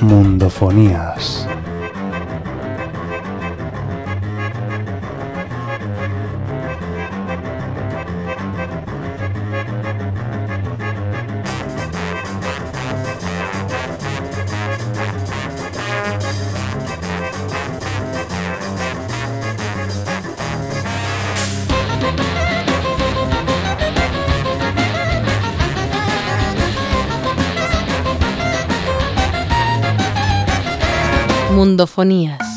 Mundofonías. Mundofonías.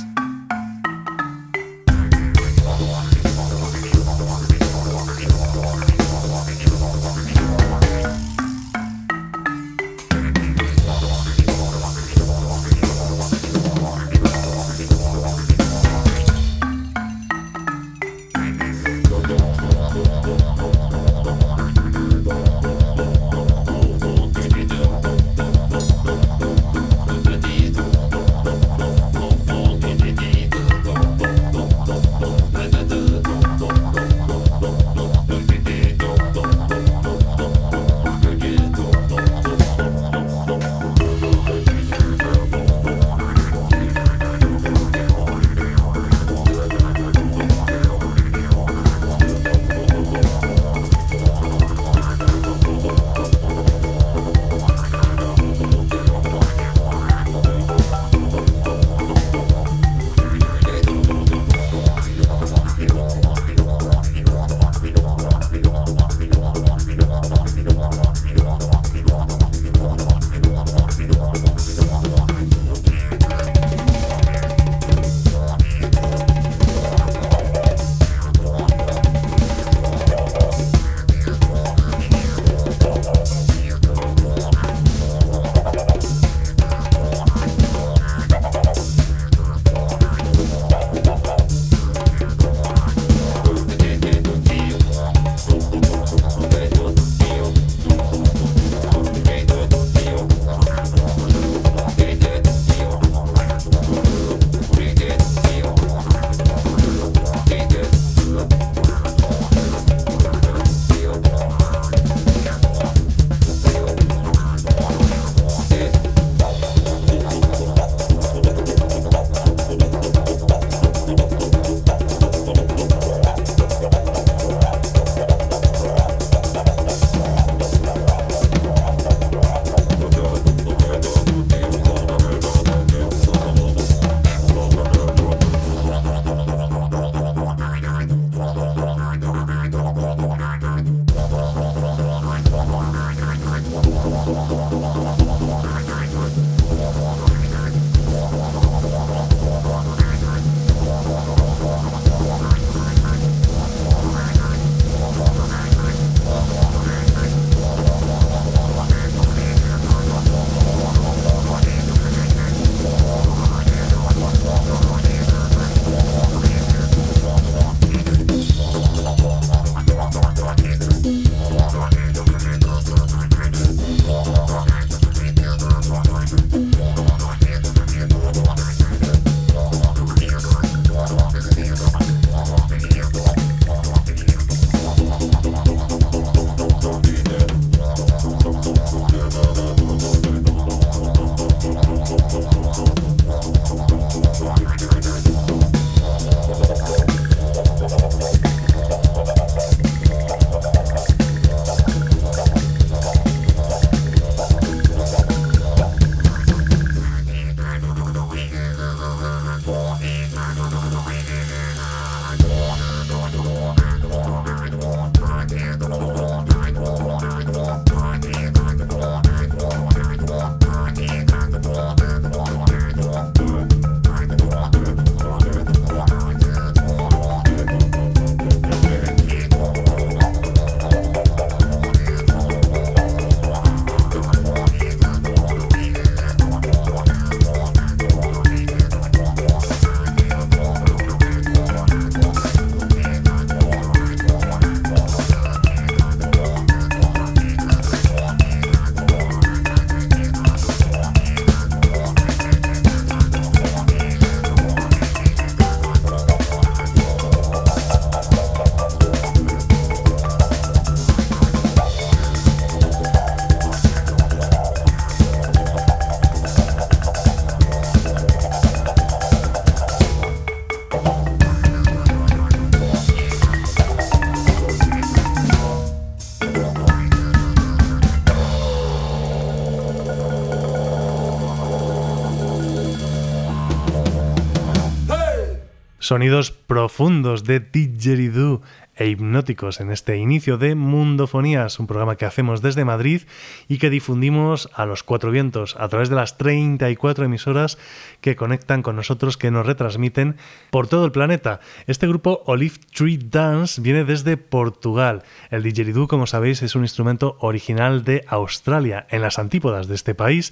Sonidos profundos de didgeridoo e hipnóticos en este inicio de Mundofonías, un programa que hacemos desde Madrid y que difundimos a los cuatro vientos a través de las 34 emisoras que conectan con nosotros, que nos retransmiten por todo el planeta. Este grupo Olive Tree Dance viene desde Portugal. El didgeridoo, como sabéis, es un instrumento original de Australia, en las antípodas de este país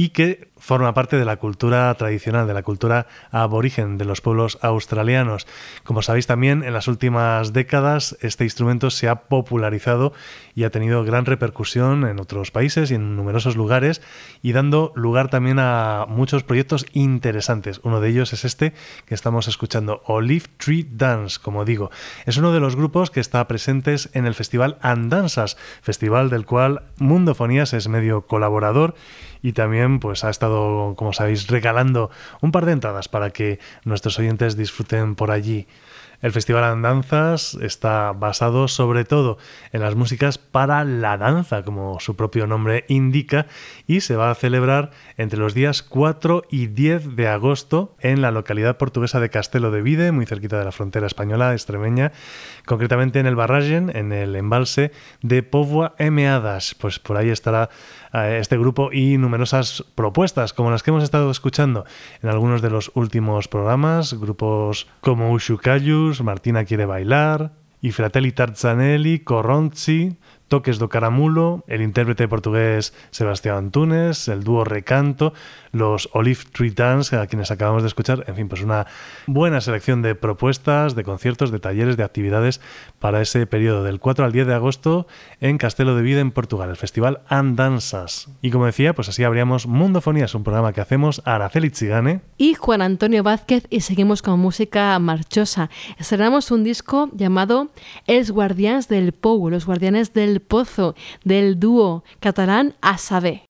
y que forma parte de la cultura tradicional, de la cultura aborigen de los pueblos australianos. Como sabéis también, en las últimas décadas este instrumento se ha popularizado y ha tenido gran repercusión en otros países y en numerosos lugares y dando lugar también a muchos proyectos interesantes. Uno de ellos es este que estamos escuchando, Olive Tree Dance, como digo. Es uno de los grupos que está presentes en el festival Andanzas, festival del cual Mundofonías es medio colaborador y también pues ha estado, como sabéis, regalando un par de entradas para que nuestros oyentes disfruten por allí. El Festival Andanzas está basado sobre todo en las músicas para la danza, como su propio nombre indica, y se va a celebrar entre los días 4 y 10 de agosto en la localidad portuguesa de Castelo de Vide, muy cerquita de la frontera española extremeña, concretamente en el Barragen, en el embalse de Povoa Emeadas. Pues por ahí estará este grupo y numerosas propuestas, como las que hemos estado escuchando en algunos de los últimos programas, grupos como Ushukayus, Martina quiere bailar, y Fratelli Tarzanelli, Corronzi, Toques do Caramulo, el intérprete portugués Sebastián Antunes, el dúo Recanto, los Olive Tree Dance, a quienes acabamos de escuchar. En fin, pues una buena selección de propuestas, de conciertos, de talleres, de actividades para ese periodo del 4 al 10 de agosto en Castelo de Vida, en Portugal, el Festival Andanzas. Y como decía, pues así abríamos Mundofonías, un programa que hacemos Araceli Chigane y Juan Antonio Vázquez y seguimos con música marchosa. Estrenamos un disco llamado Els Guardians del Pou, los Guardianes del Pozo, del dúo catalán Asabe.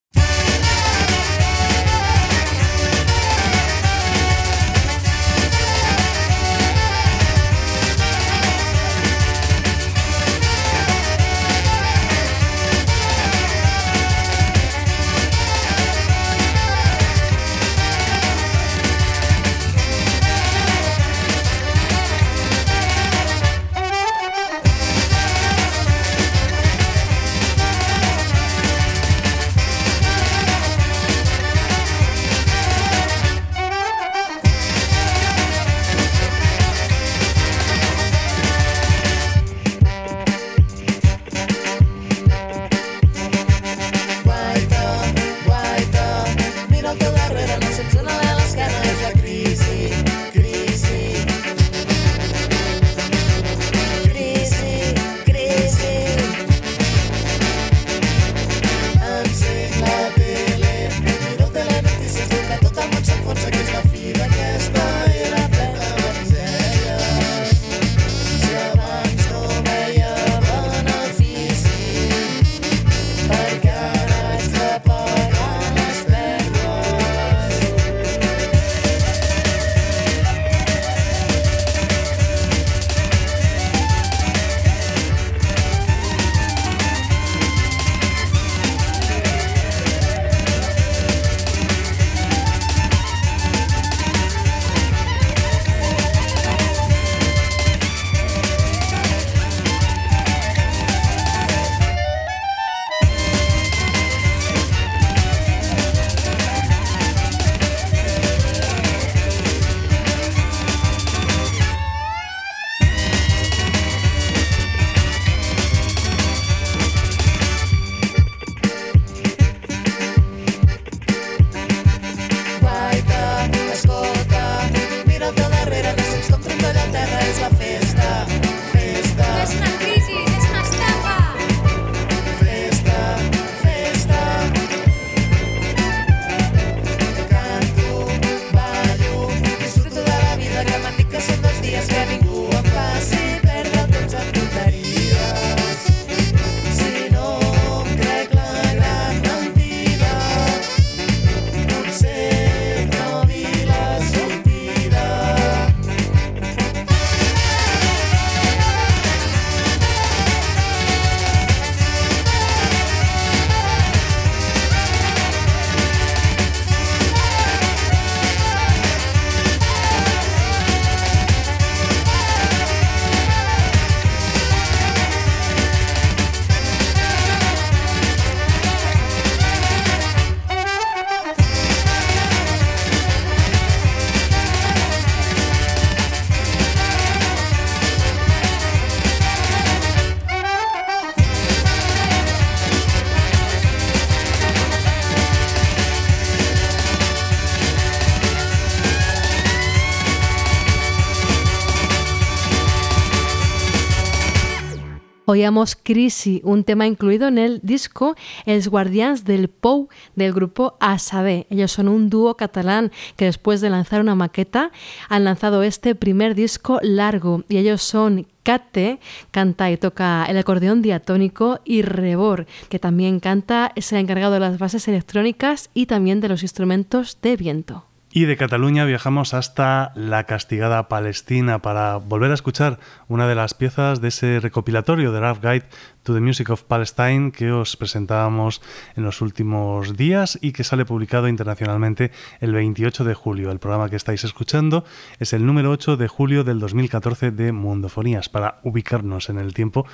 Oíamos Crisi, un tema incluido en el disco Els Guardians del Pou del grupo Asabe. Ellos son un dúo catalán que después de lanzar una maqueta han lanzado este primer disco largo y ellos son Kate, canta y toca el acordeón diatónico y Rebor, que también canta, es el encargado de las bases electrónicas y también de los instrumentos de viento. Y de Cataluña viajamos hasta la castigada Palestina para volver a escuchar una de las piezas de ese recopilatorio de Rough Guide to the Music of Palestine que os presentábamos en los últimos días y que sale publicado internacionalmente el 28 de julio. El programa que estáis escuchando es el número 8 de julio del 2014 de Mundofonías. Para ubicarnos en el tiempo,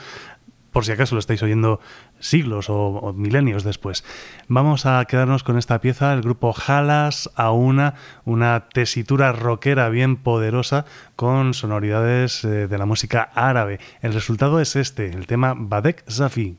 por si acaso lo estáis oyendo siglos o, milenios después. Vamos a quedarnos con esta pieza, el grupo Jalas a una, una tesitura rockera bien poderosa con sonoridades eh, de la música árabe. El resultado es este, el tema Badek Zafi.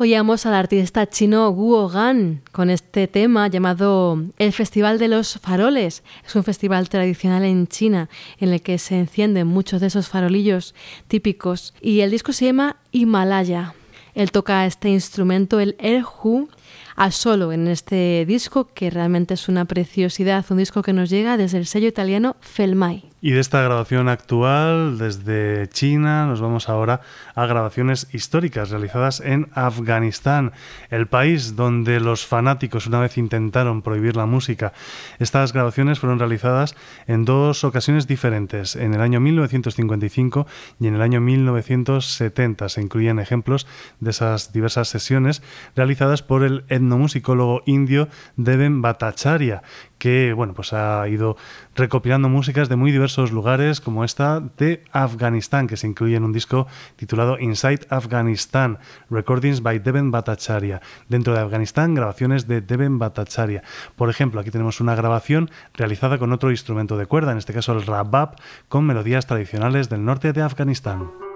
Oíamos al artista chino Guo Gan con este tema llamado El Festival de los Faroles. Es un festival tradicional en China en el que se encienden muchos de esos farolillos típicos y el disco se llama Himalaya. Él toca este instrumento, el erhu, a solo en este disco que realmente es una preciosidad, un disco que nos llega desde el sello italiano Felmai. Y de esta grabación actual desde China nos vamos ahora a grabaciones históricas realizadas en Afganistán, el país donde los fanáticos una vez intentaron prohibir la música. Estas grabaciones fueron realizadas en dos ocasiones diferentes, en el año 1955 y en el año 1970. Se incluyen ejemplos de esas diversas sesiones realizadas por el etnomusicólogo indio Deven Bhattacharya, que bueno, pues ha ido recopilando músicas de muy diversos lugares, como esta de Afganistán, que se incluye en un disco titulado Inside Afghanistan, Recordings by Devin Bhattacharya. Dentro de Afganistán, grabaciones de Devin Bhattacharya. Por ejemplo, aquí tenemos una grabación realizada con otro instrumento de cuerda, en este caso el rabab, con melodías tradicionales del norte de Afganistán.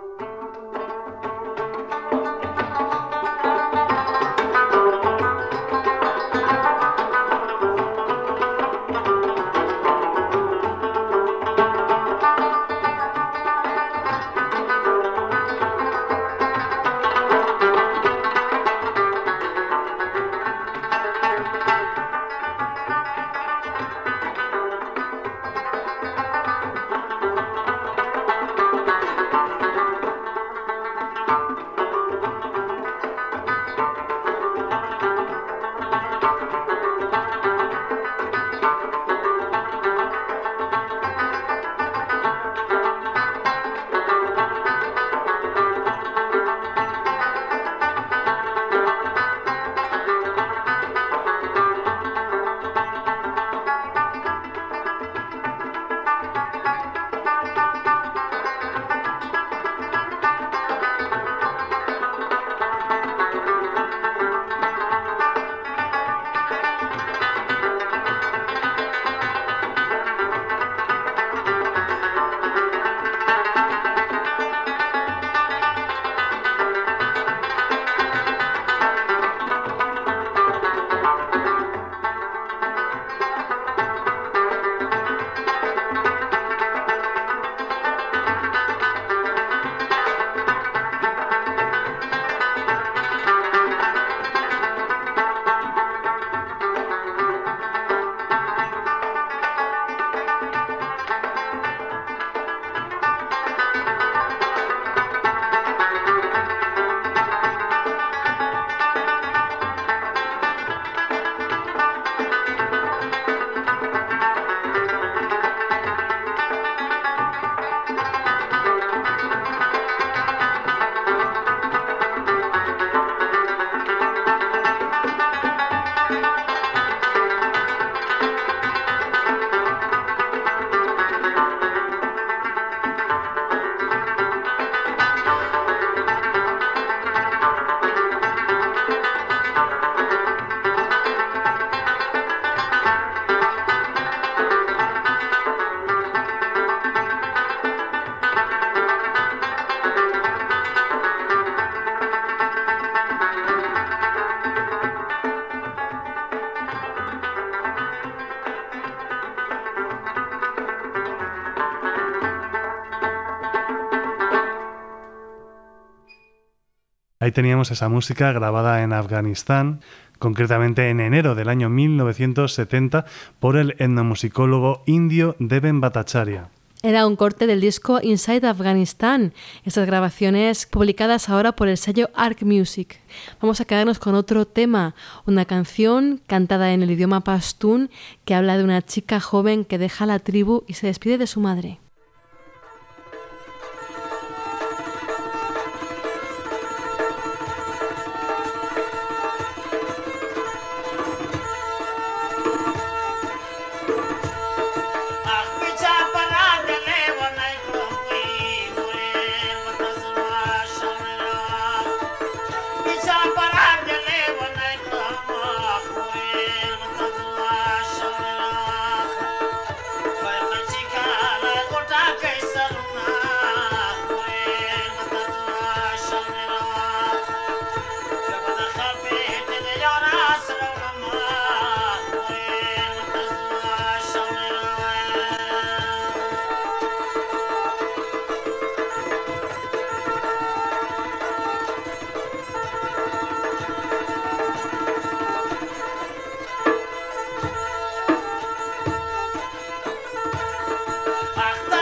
Ahí teníamos esa música grabada en Afganistán, concretamente en enero del año 1970 por el etnomusicólogo indio Deven Bhattacharya. Era un corte del disco Inside Afghanistan, estas grabaciones publicadas ahora por el sello Arc Music. Vamos a quedarnos con otro tema, una canción cantada en el idioma pastún que habla de una chica joven que deja la tribu y se despide de su madre. ¿Qué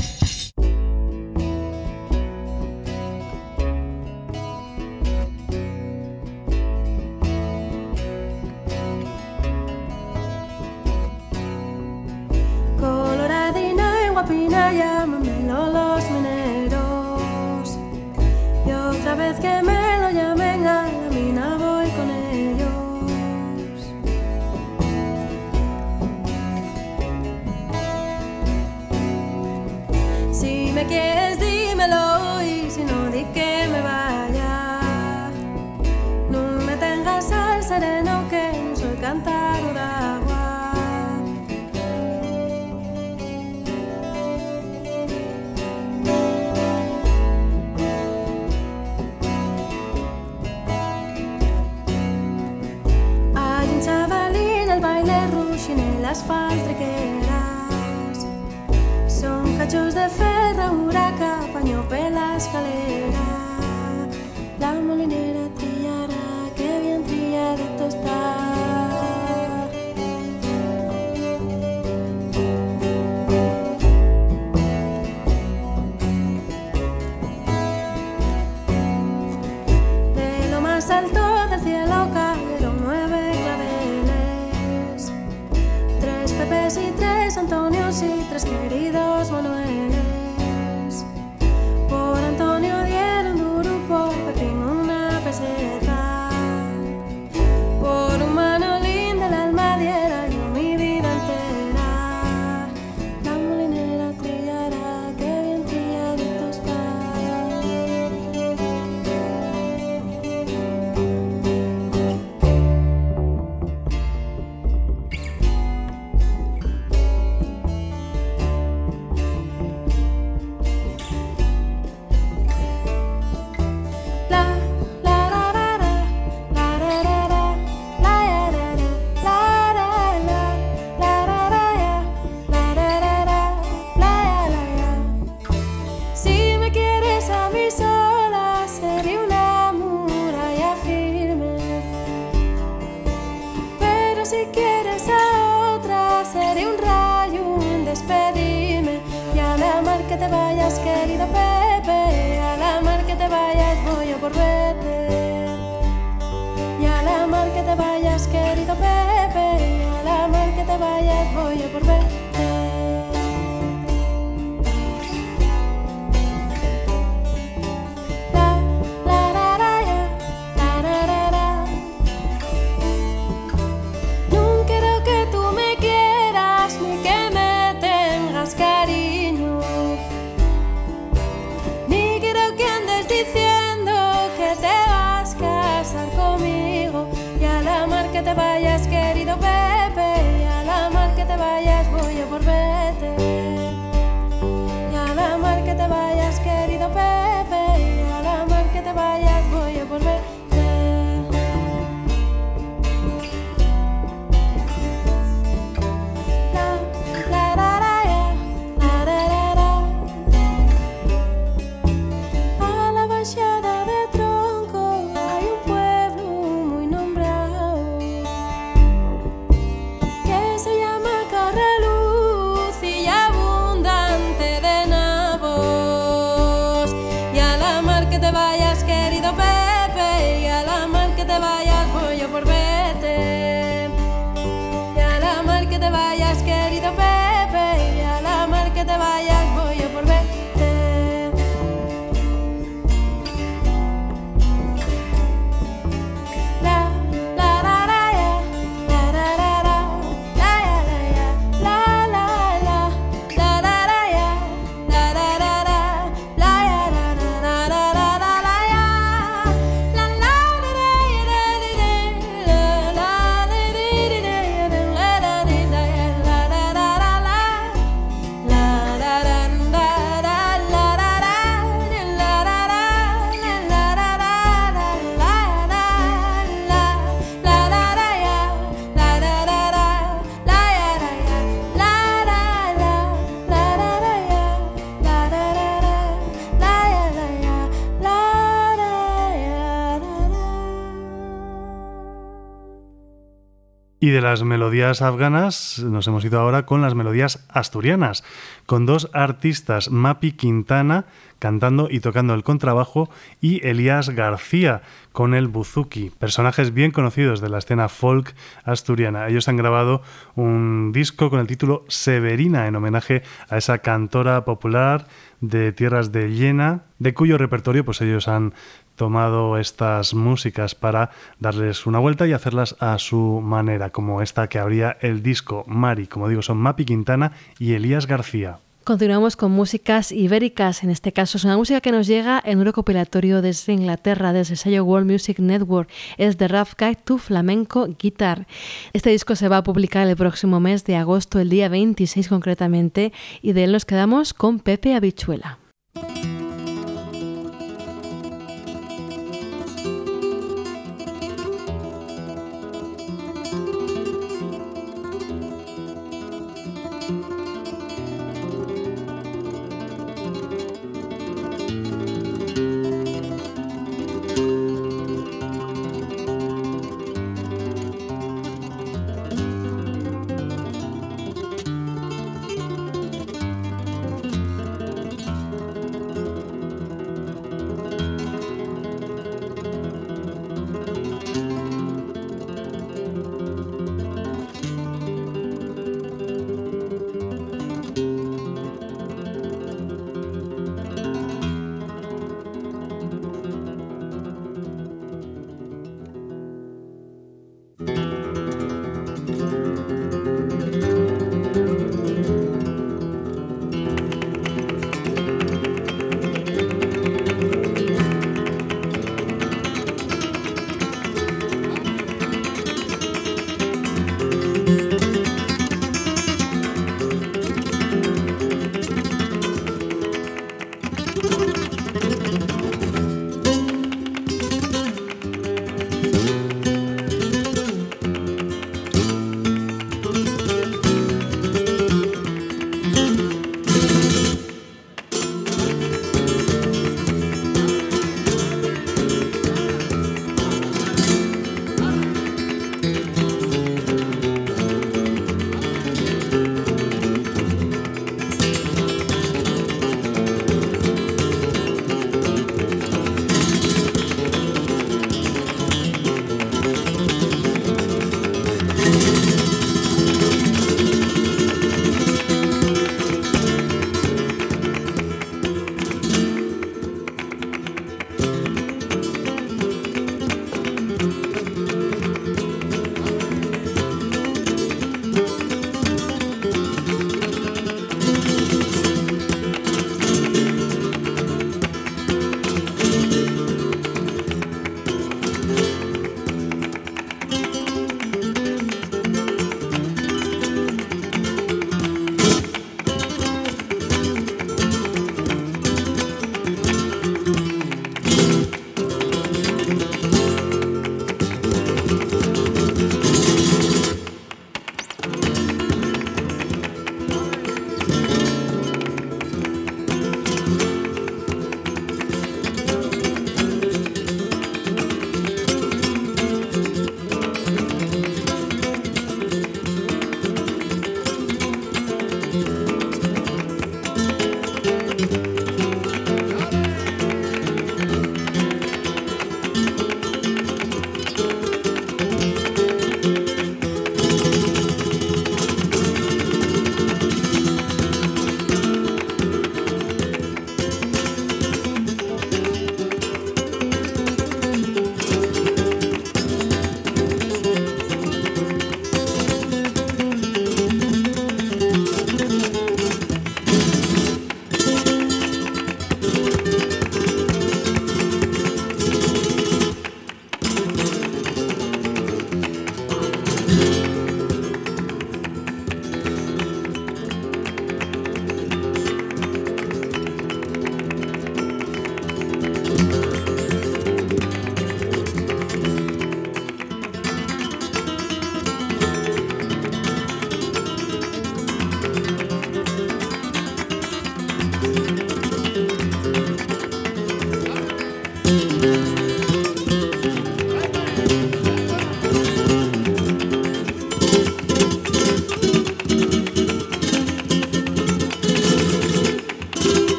Las melodías afganas nos hemos ido ahora con las melodías asturianas, con dos artistas, Mapi Quintana cantando y tocando el contrabajo y Elías García con el buzuki, personajes bien conocidos de la escena folk asturiana. Ellos han grabado un disco con el título Severina en homenaje a esa cantora popular de tierras de Llena, de cuyo repertorio pues ellos han tomado estas músicas para darles una vuelta y hacerlas a su manera, como esta que abría el disco Mari, como digo, son Mapi Quintana y Elías García. Continuamos con músicas ibéricas, en este caso es una música que nos llega en un recopilatorio desde Inglaterra, desde el sello World Music Network, es The Rough Guide to Flamenco Guitar. Este disco se va a publicar el próximo mes de agosto, el día 26 concretamente, y de él nos quedamos con Pepe Habichuela.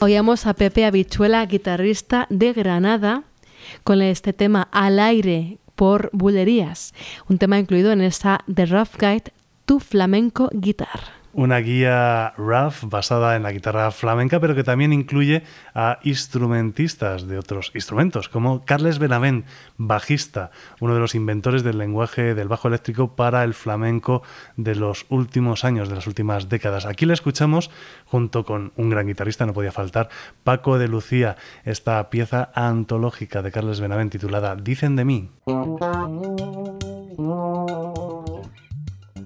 Oíamos a Pepe Habichuela, guitarrista de Granada, con este tema Al aire por Bulerías, un tema incluido en esta The Rough Guide Tu Flamenco Guitar una guía rough basada en la guitarra flamenca, pero que también incluye a instrumentistas de otros instrumentos, como Carles Benavent, bajista, uno de los inventores del lenguaje del bajo eléctrico para el flamenco de los últimos años, de las últimas décadas. Aquí le escuchamos junto con un gran guitarrista, no podía faltar, Paco de Lucía, esta pieza antológica de Carles Benavent titulada Dicen de mí.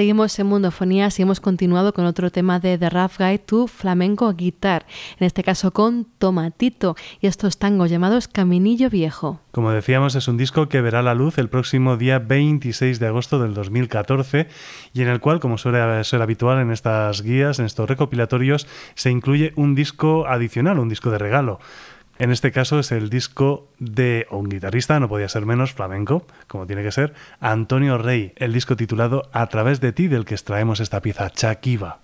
Seguimos en Mundofonía, y hemos continuado con otro tema de The Rough Guy to Flamenco Guitar, en este caso con Tomatito y estos tangos llamados Caminillo Viejo. Como decíamos, es un disco que verá la luz el próximo día 26 de agosto del 2014 y en el cual, como suele ser habitual en estas guías, en estos recopilatorios, se incluye un disco adicional, un disco de regalo. En este caso es el disco de un guitarrista, no podía ser menos, flamenco, como tiene que ser, Antonio Rey, el disco titulado A través de ti, del que extraemos esta pieza, Chaquiva.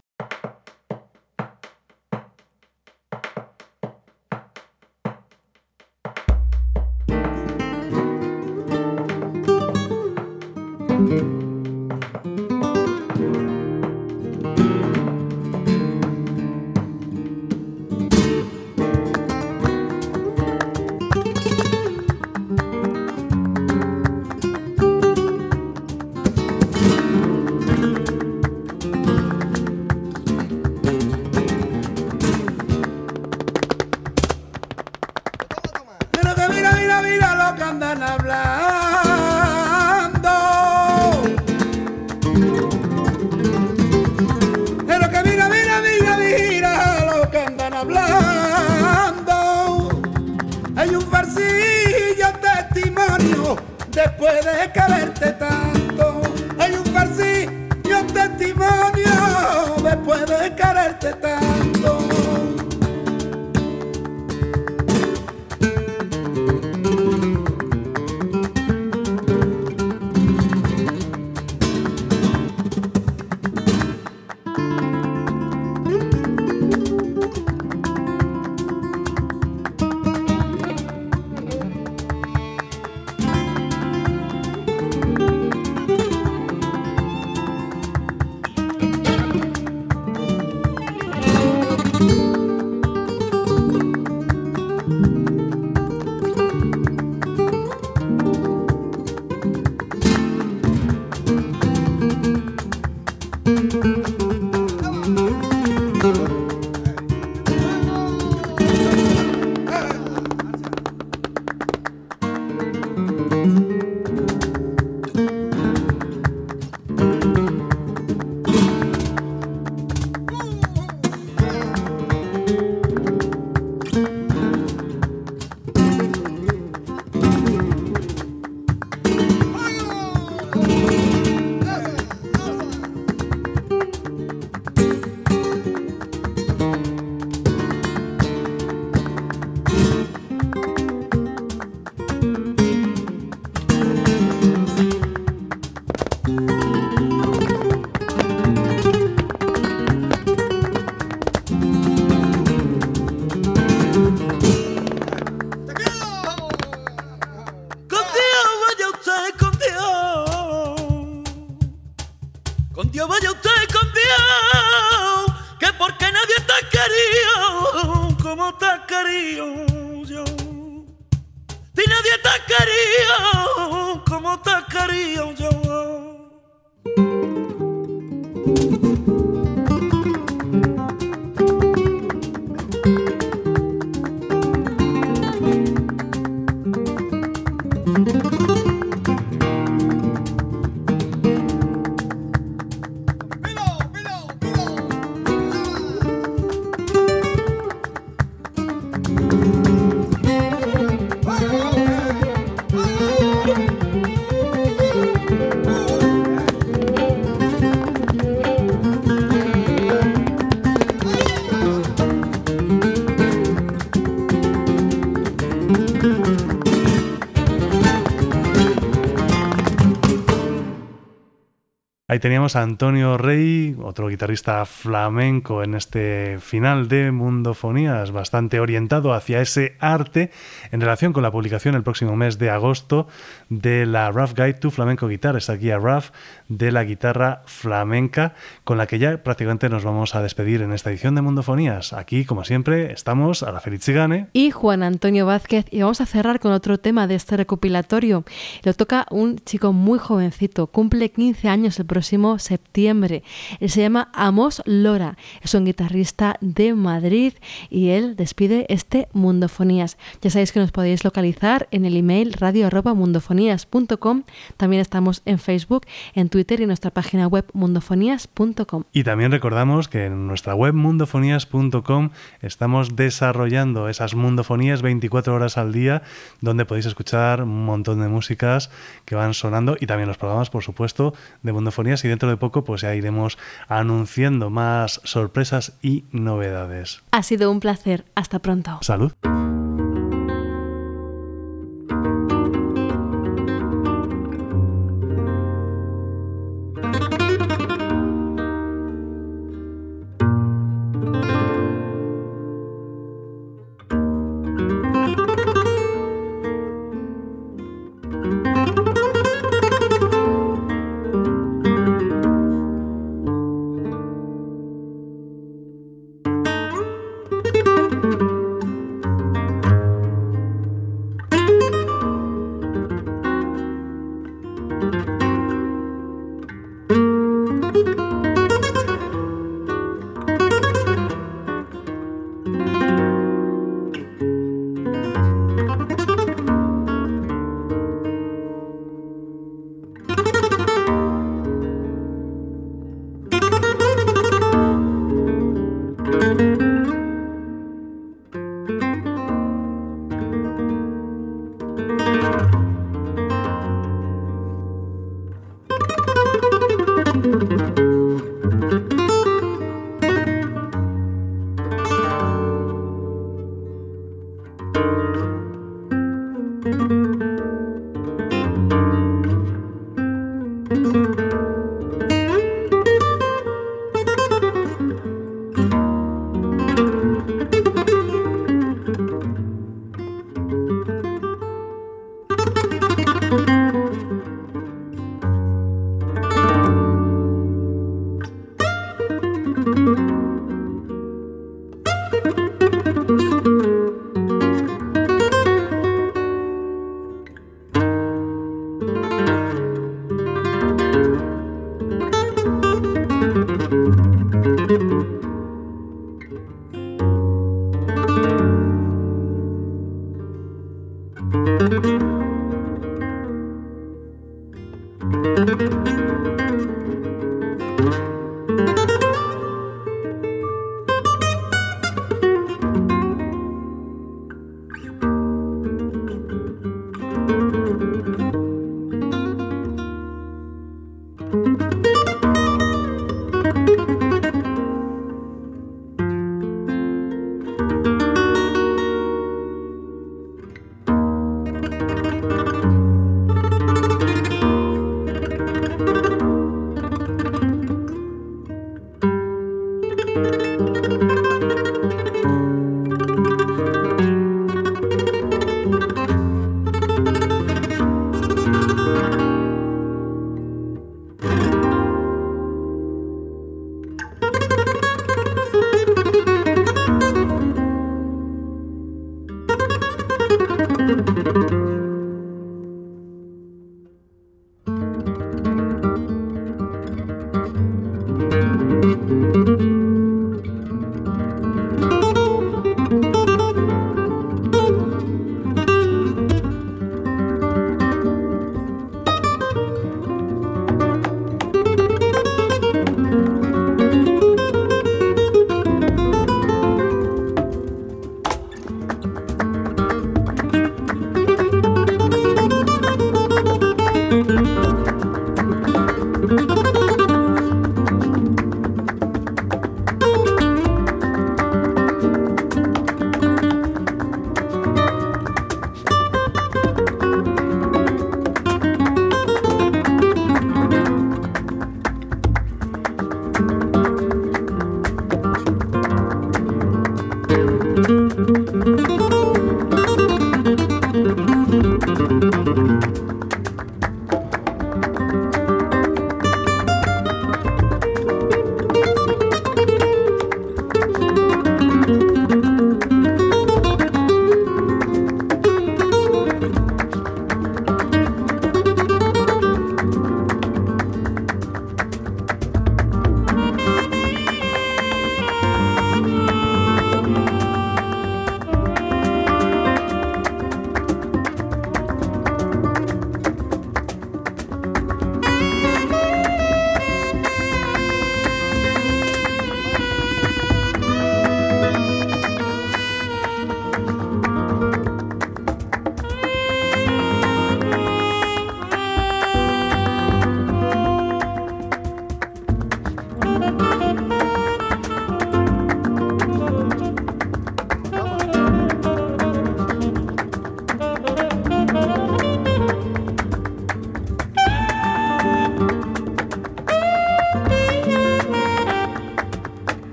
Ahí teníamos a Antonio Rey, otro guitarrista flamenco en este final de Mundofonías, bastante orientado hacia ese arte en relación con la publicación el próximo mes de agosto de la Rough Guide to Flamenco Guitar, esa guía Rough de la guitarra flamenca, con la que ya prácticamente nos vamos a despedir en esta edición de Mundofonías. Aquí, como siempre, estamos a la Feliz y Juan Antonio Vázquez, y vamos a cerrar con otro tema de este recopilatorio. Lo toca un chico muy jovencito, cumple 15 años el próximo septiembre. Él se llama Amos Lora, es un guitarrista de Madrid y él despide este Mundofonías. Ya sabéis que nos podéis localizar en el email radio.mundofonías.com. También estamos en Facebook, en Twitter y en nuestra página web mundofonías.com. Y también recordamos que en nuestra web mundofonías.com estamos desarrollando esas mundofonías 24 horas al día donde podéis escuchar un montón de músicas que van sonando y también los programas, por supuesto, de mundofonías y dentro de poco pues ya iremos anunciando más sorpresas y novedades. Ha sido un placer. Hasta pronto. Salud.